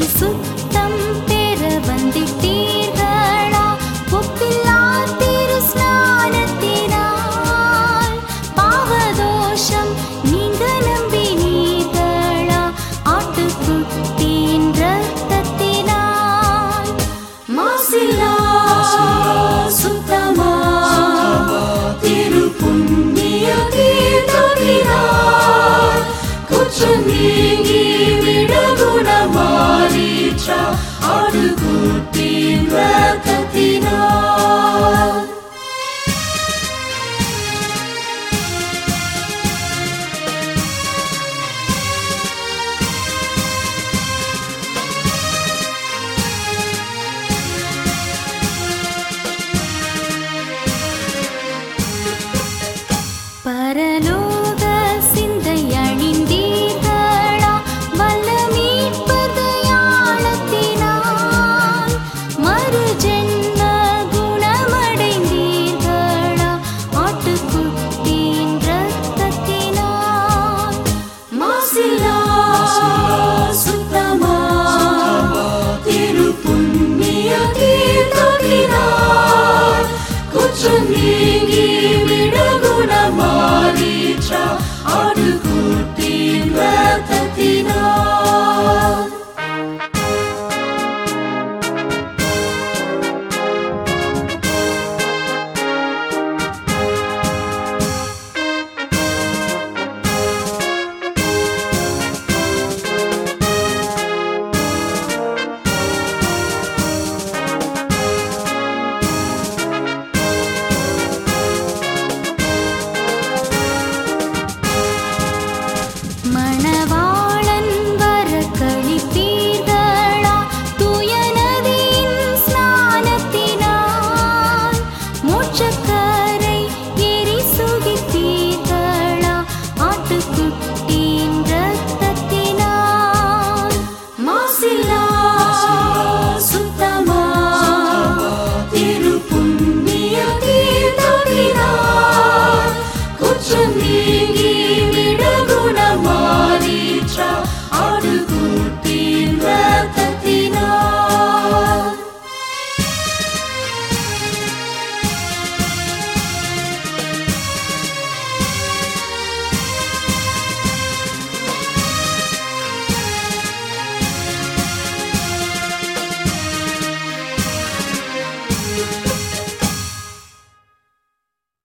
பரிசுத்தம் பெற வந்திட்டீர்களா? ஒப்பில்லா திருஸ்நானத்தினால் பாவதோஷம் நீங்க நம்பினீர்களா? ஆட்டுக்குட்டியின் ரத்தத்தினால் மாசிலா சுத்தமா? திருப்புண்ணிய To who could be glad. 마시라 숫다마 뒤루 뿐미야 뒤떡이라 고쳐 미기 silah